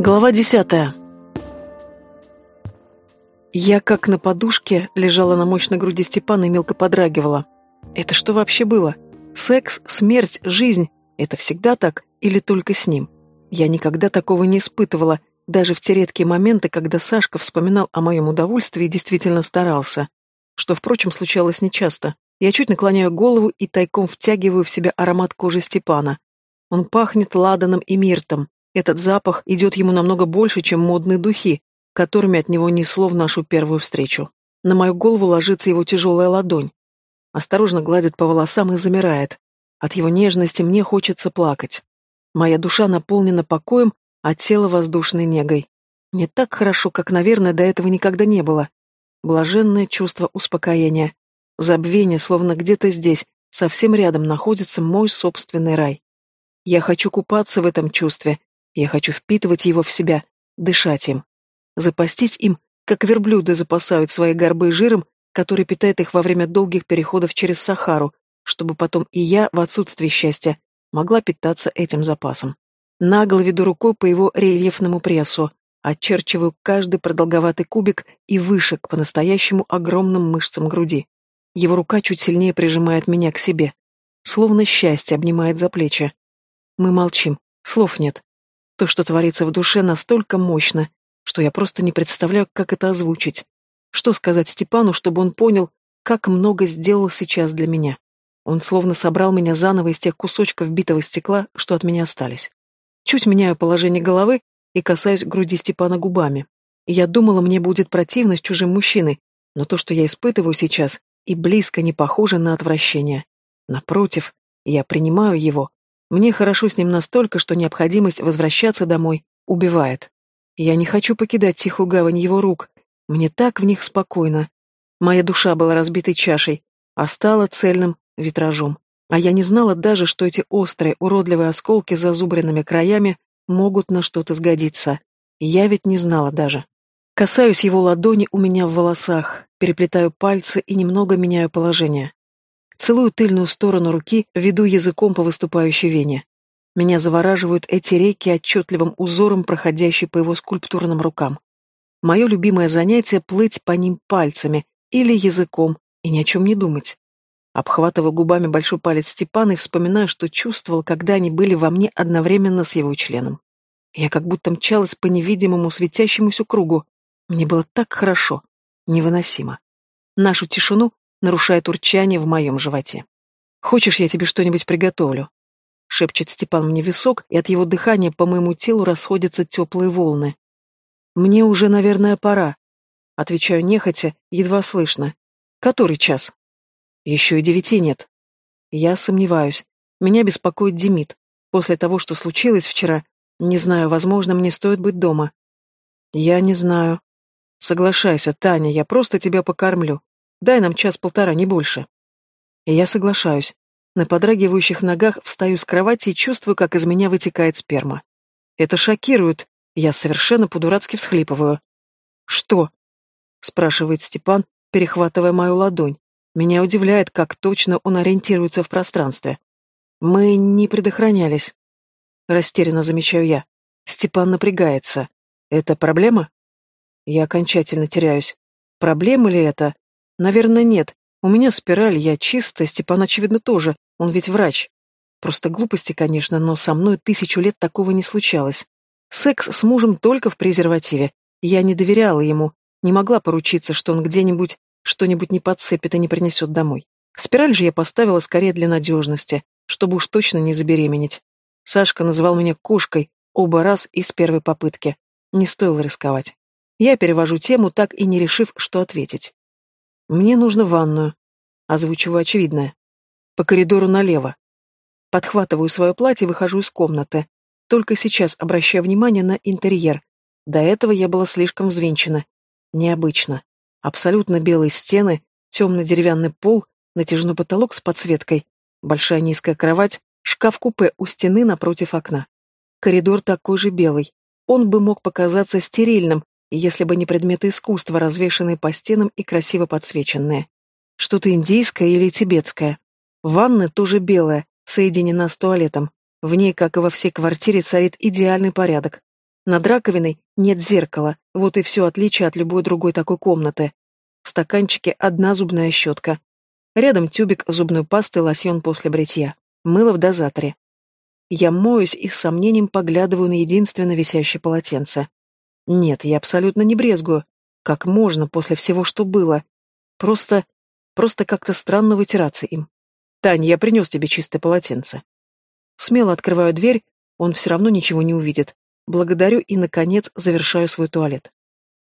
Глава десятая. Я, как на подушке, лежала на мощной груди Степана и мелко подрагивала. Это что вообще было? Секс, смерть, жизнь — это всегда так или только с ним? Я никогда такого не испытывала, даже в те редкие моменты, когда Сашка вспоминал о моем удовольствии и действительно старался. Что, впрочем, случалось нечасто. Я чуть наклоняю голову и тайком втягиваю в себя аромат кожи Степана. Он пахнет ладаном и миртом, этот запах идет ему намного больше, чем модные духи, которыми от него несло в нашу первую встречу. На мою голову ложится его тяжелая ладонь. Осторожно гладит по волосам и замирает. От его нежности мне хочется плакать. Моя душа наполнена покоем, а тело воздушной негой. Не так хорошо, как, наверное, до этого никогда не было. Блаженное чувство успокоения. Забвение, словно где-то здесь, совсем рядом находится мой собственный рай. Я хочу купаться в этом чувстве, я хочу впитывать его в себя, дышать им. Запастись им, как верблюды запасают свои горбы жиром, который питает их во время долгих переходов через Сахару, чтобы потом и я, в отсутствие счастья, могла питаться этим запасом. Нагло веду рукой по его рельефному прессу, очерчиваю каждый продолговатый кубик и выше к по-настоящему огромным мышцам груди. Его рука чуть сильнее прижимает меня к себе. Словно счастье обнимает за плечи. Мы молчим, слов нет. То, что творится в душе, настолько мощно, что я просто не представляю, как это озвучить. Что сказать Степану, чтобы он понял, как много сделал сейчас для меня. Он словно собрал меня заново из тех кусочков битого стекла, что от меня остались. Чуть меняю положение головы и касаюсь груди Степана губами. Я думала, мне будет противно с чужим мужчиной, но то, что я испытываю сейчас, и близко не похоже на отвращение. Напротив, я принимаю его, мне хорошо с ним настолько, что необходимость возвращаться домой убивает. Я не хочу покидать тихую гавань его рук. Мне так в них спокойно. Моя душа была разбитой чашей, а стала цельным витражом. А я не знала даже, что эти острые, уродливые осколки с зазубренными краями могут на что-то сгодиться. Я ведь не знала даже. Касаюсь его ладони у меня в волосах, переплетаю пальцы и немного меняю положение. Целую тыльную сторону руки, веду языком по выступающей вене. Меня завораживают эти реки отчетливым узором, проходящие по его скульптурным рукам. Мое любимое занятие — плыть по ним пальцами или языком и ни о чем не думать. Обхватываю губами большой палец Степана и вспоминаю, что чувствовал, когда они были во мне одновременно с его членом. Я как будто мчалась по невидимому светящемуся кругу. Мне было так хорошо, невыносимо. Нашу тишину нарушает урчание в моем животе. «Хочешь, я тебе что-нибудь приготовлю?» Шепчет Степан мне висок, и от его дыхания по моему телу расходятся теплые волны. «Мне уже, наверное, пора», — отвечаю нехотя, едва слышно. «Который час?» «Еще и девяти нет». Я сомневаюсь. Меня беспокоит Демид. После того, что случилось вчера, не знаю, возможно, мне стоит быть дома. Я не знаю. Соглашайся, Таня, я просто тебя покормлю. Дай нам час-полтора, не больше. И я соглашаюсь. На подрагивающих ногах встаю с кровати и чувствую, как из меня вытекает сперма. Это шокирует. Я совершенно по-дурацки всхлипываю. «Что?» — спрашивает Степан, перехватывая мою ладонь. Меня удивляет, как точно он ориентируется в пространстве. Мы не предохранялись. Растерянно замечаю я. Степан напрягается. Это проблема? Я окончательно теряюсь. Проблема ли это? Наверное, нет. У меня спираль, я чистая, Степан, очевидно, тоже. Он ведь врач. Просто глупости, конечно, но со мной тысячу лет такого не случалось. Секс с мужем только в презервативе. Я не доверяла ему, не могла поручиться, что он где-нибудь что-нибудь не подцепит и не принесет домой. Спираль же я поставила скорее для надежности, чтобы уж точно не забеременеть. Сашка называл меня кошкой оба раз с первой попытки. Не стоило рисковать. Я перевожу тему, так и не решив, что ответить. «Мне нужно ванную», — озвучиваю очевидное. «По коридору налево». Подхватываю свое платье и выхожу из комнаты. Только сейчас обращаю внимание на интерьер. До этого я была слишком взвинчена. Необычно. Абсолютно белые стены, темный деревянный пол, натяжной потолок с подсветкой, большая низкая кровать, шкаф-купе у стены напротив окна. Коридор такой же белый. Он бы мог показаться стерильным, если бы не предметы искусства, развешанные по стенам и красиво подсвеченные. Что-то индийское или тибетское. Ванна тоже белая, соединена с туалетом. В ней, как и во всей квартире, царит идеальный порядок. Над раковиной нет зеркала, вот и все отличие от любой другой такой комнаты. В стаканчике одна зубная щетка. Рядом тюбик зубной пасты, лосьон после бритья. Мыло в дозаторе. Я моюсь и с сомнением поглядываю на единственно висящее полотенце. Нет, я абсолютно не брезгую. Как можно после всего, что было? Просто... просто как-то странно вытираться им. Таня, я принес тебе чистое полотенце. Смело открываю дверь, он все равно ничего не увидит. Благодарю и, наконец, завершаю свой туалет.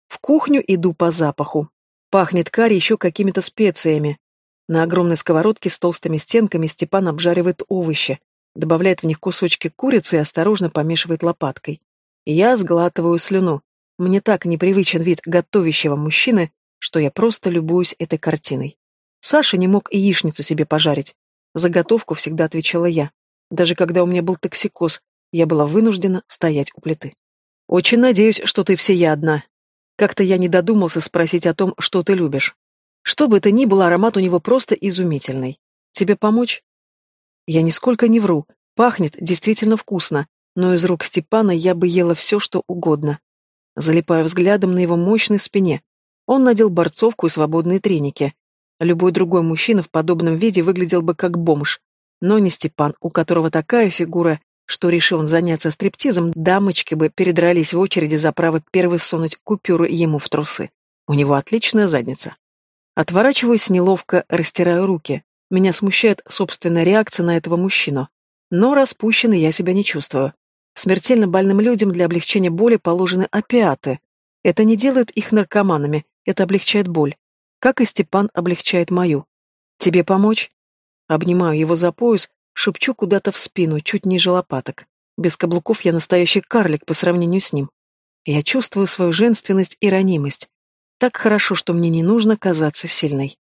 В кухню иду по запаху. Пахнет карри еще какими-то специями. На огромной сковородке с толстыми стенками Степан обжаривает овощи, добавляет в них кусочки курицы и осторожно помешивает лопаткой. Я сглатываю слюну. Мне так непривычен вид готовящего мужчины, что я просто любуюсь этой картиной. Саша не мог яичницы себе пожарить. Заготовку всегда отвечала я. Даже когда у меня был токсикоз, я была вынуждена стоять у плиты. «Очень надеюсь, что ты всеядна. Как-то я не додумался спросить о том, что ты любишь. Что бы это ни было, аромат у него просто изумительный. Тебе помочь?» Я нисколько не вру. Пахнет действительно вкусно, но из рук Степана я бы ела все, что угодно. Залипаю взглядом на его мощной спине. Он надел борцовку и свободные треники. Любой другой мужчина в подобном виде выглядел бы как бомж. Но не Степан, у которого такая фигура, что решил он заняться стриптизом, дамочки бы передрались в очереди за право первой сунуть купюру ему в трусы. У него отличная задница. Отворачиваюсь неловко, растираю руки. Меня смущает собственная реакция на этого мужчину. Но распущенной я себя не чувствую. Смертельно больным людям для облегчения боли положены опиаты. Это не делает их наркоманами, это облегчает боль. Как и Степан облегчает мою. Тебе помочь? Обнимаю его за пояс, шепчу куда-то в спину, чуть ниже лопаток. Без каблуков я настоящий карлик по сравнению с ним. Я чувствую свою женственность и ранимость. Так хорошо, что мне не нужно казаться сильной.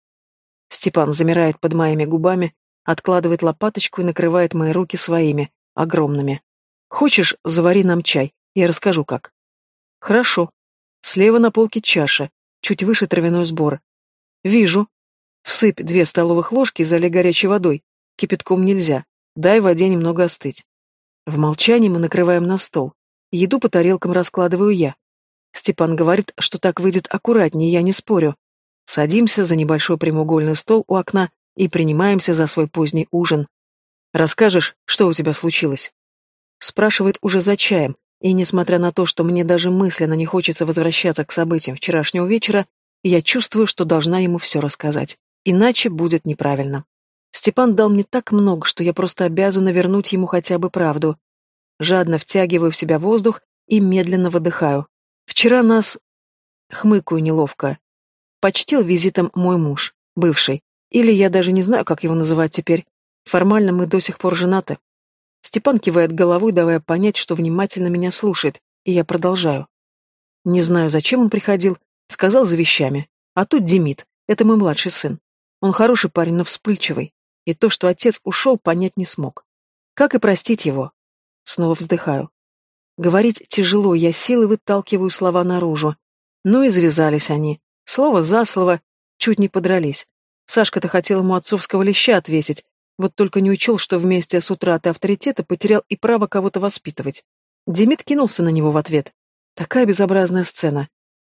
Степан замирает под моими губами, откладывает лопаточку и накрывает мои руки своими, огромными. «Хочешь, завари нам чай, я расскажу как». «Хорошо». Слева на полке чаша, чуть выше травяной сбор. «Вижу». Всыпь две столовых ложки и залей горячей водой. Кипятком нельзя. Дай воде немного остыть. В молчании мы накрываем на стол. Еду по тарелкам раскладываю я. Степан говорит, что так выйдет аккуратнее, я не спорю. Садимся за небольшой прямоугольный стол у окна и принимаемся за свой поздний ужин. «Расскажешь, что у тебя случилось?» Спрашивает уже за чаем, и несмотря на то, что мне даже мысленно не хочется возвращаться к событиям вчерашнего вечера, я чувствую, что должна ему все рассказать. Иначе будет неправильно. Степан дал мне так много, что я просто обязана вернуть ему хотя бы правду. Жадно втягиваю в себя воздух и медленно выдыхаю. Вчера нас... Хмыкаю неловко. Почтил визитом мой муж, бывший. Или я даже не знаю, как его называть теперь. Формально мы до сих пор женаты. Степан кивает головой, давая понять, что внимательно меня слушает, и я продолжаю. Не знаю, зачем он приходил, сказал за вещами. А тут Демид, это мой младший сын. Он хороший парень, но вспыльчивый. И то, что отец ушел, понять не смог. Как и простить его? Снова вздыхаю. Говорить тяжело, я силой выталкиваю слова наружу. Ну и завязались они. Слово за слово, чуть не подрались. Сашка-то хотел ему отцовского леща отвесить, вот только не учел, что вместе с утратой авторитета потерял и право кого-то воспитывать. Демид кинулся на него в ответ. Такая безобразная сцена.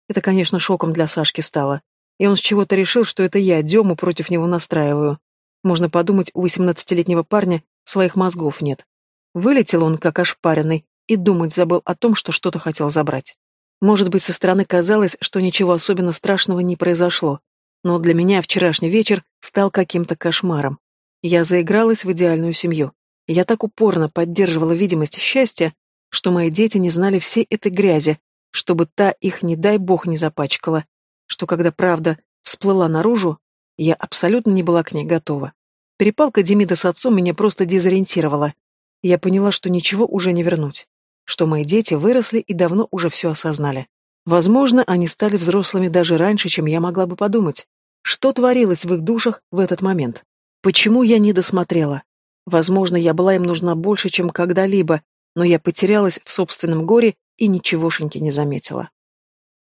Это, конечно, шоком для Сашки стало. И он с чего-то решил, что это я Дему против него настраиваю. Можно подумать, у восемнадцатилетнего парня своих мозгов нет. Вылетел он, как ошпаренный, и думать забыл о том, что что-то хотел забрать. Может быть, со стороны казалось, что ничего особенно страшного не произошло, но для меня вчерашний вечер стал каким-то кошмаром. Я заигралась в идеальную семью. Я так упорно поддерживала видимость счастья, что мои дети не знали всей этой грязи, чтобы та их, не дай бог, не запачкала, что когда правда всплыла наружу, я абсолютно не была к ней готова. Перепалка Демида с отцом меня просто дезориентировала. Я поняла, что ничего уже не вернуть что мои дети выросли и давно уже все осознали. Возможно, они стали взрослыми даже раньше, чем я могла бы подумать. Что творилось в их душах в этот момент? Почему я не досмотрела? Возможно, я была им нужна больше, чем когда-либо, но я потерялась в собственном горе и ничегошеньки не заметила.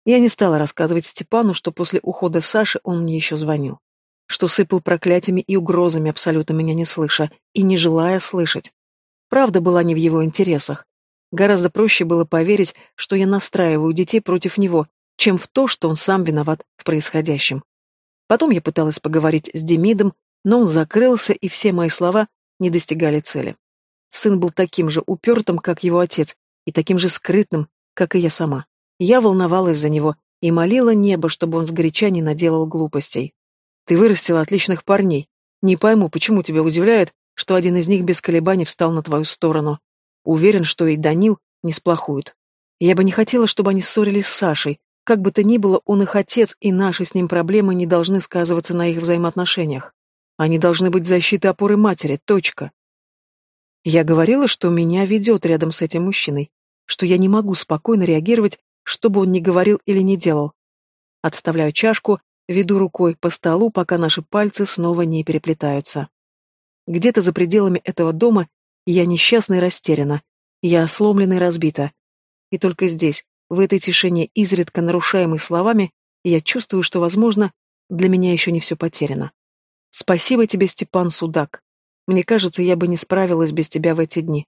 Я не стала рассказывать Степану, что после ухода Саши он мне еще звонил. Что сыпал проклятиями и угрозами, абсолютно меня не слыша, и не желая слышать. Правда была не в его интересах. Гораздо проще было поверить, что я настраиваю детей против него, чем в то, что он сам виноват в происходящем. Потом я пыталась поговорить с Демидом, но он закрылся, и все мои слова не достигали цели. Сын был таким же упертым, как его отец, и таким же скрытным, как и я сама. Я волновалась за него и молила небо, чтобы он сгоряча не наделал глупостей. «Ты вырастила отличных парней. Не пойму, почему тебя удивляет, что один из них без колебаний встал на твою сторону. Уверен, что и Данил не сплохует. Я бы не хотела, чтобы они ссорились с Сашей. Как бы то ни было, он их отец, и наши с ним проблемы не должны сказываться на их взаимоотношениях. Они должны быть защитой опоры матери, точка. Я говорила, что меня ведет рядом с этим мужчиной, что я не могу спокойно реагировать, что бы он ни говорил или не делал. Отставляю чашку, веду рукой по столу, пока наши пальцы снова не переплетаются. Где-то за пределами этого дома я несчастна и растеряна, я сломлена и разбита. И только здесь, в этой тишине, изредка нарушаемой словами, я чувствую, что, возможно, для меня еще не все потеряно. Спасибо тебе, Степан Судак. Мне кажется, я бы не справилась без тебя в эти дни.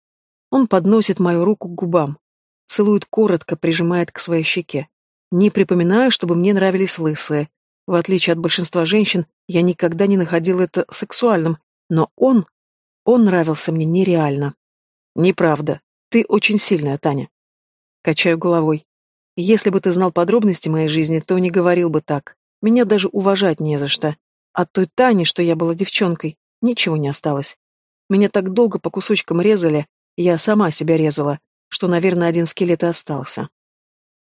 Он подносит мою руку к губам, целует коротко, прижимает к своей щеке. Не припоминаю, чтобы мне нравились лысые. В отличие от большинства женщин, я никогда не находил это сексуальным, но он... он нравился мне нереально. Неправда. Ты очень сильная, Таня. Качаю головой. Если бы ты знал подробности моей жизни, то не говорил бы так. Меня даже уважать не за что. От той Тани, что я была девчонкой, Ничего не осталось. Меня так долго по кусочкам резали, я сама себя резала, что, наверное, один скелет и остался.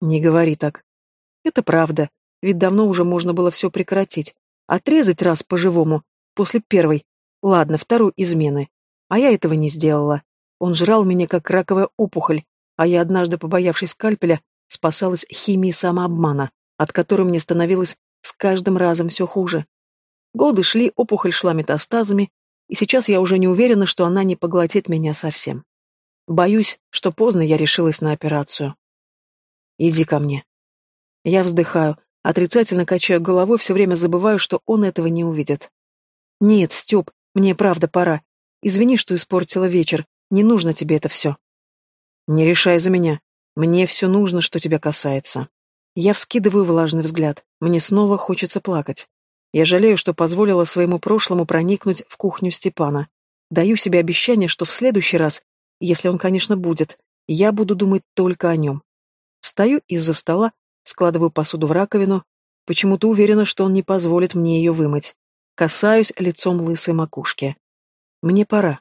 Не говори так. Это правда, ведь давно уже можно было все прекратить. Отрезать раз по-живому, после первой, ладно, второй измены. А я этого не сделала. Он жрал меня, как раковая опухоль, а я, однажды побоявшись скальпеля, спасалась химией самообмана, от которой мне становилось с каждым разом все хуже. Годы шли, опухоль шла метастазами, и сейчас я уже не уверена, что она не поглотит меня совсем. Боюсь, что поздно я решилась на операцию. Иди ко мне. Я вздыхаю, отрицательно качаю головой, все время забываю, что он этого не увидит. Нет, Степ, мне правда пора. Извини, что испортила вечер. Не нужно тебе это все. Не решай за меня. Мне все нужно, что тебя касается. Я вскидываю влажный взгляд. Мне снова хочется плакать. Я жалею, что позволила своему прошлому проникнуть в кухню Степана. Даю себе обещание, что в следующий раз, если он, конечно, будет, я буду думать только о нем. Встаю из-за стола, складываю посуду в раковину, почему-то уверена, что он не позволит мне ее вымыть. Касаюсь лицом лысой макушки. Мне пора.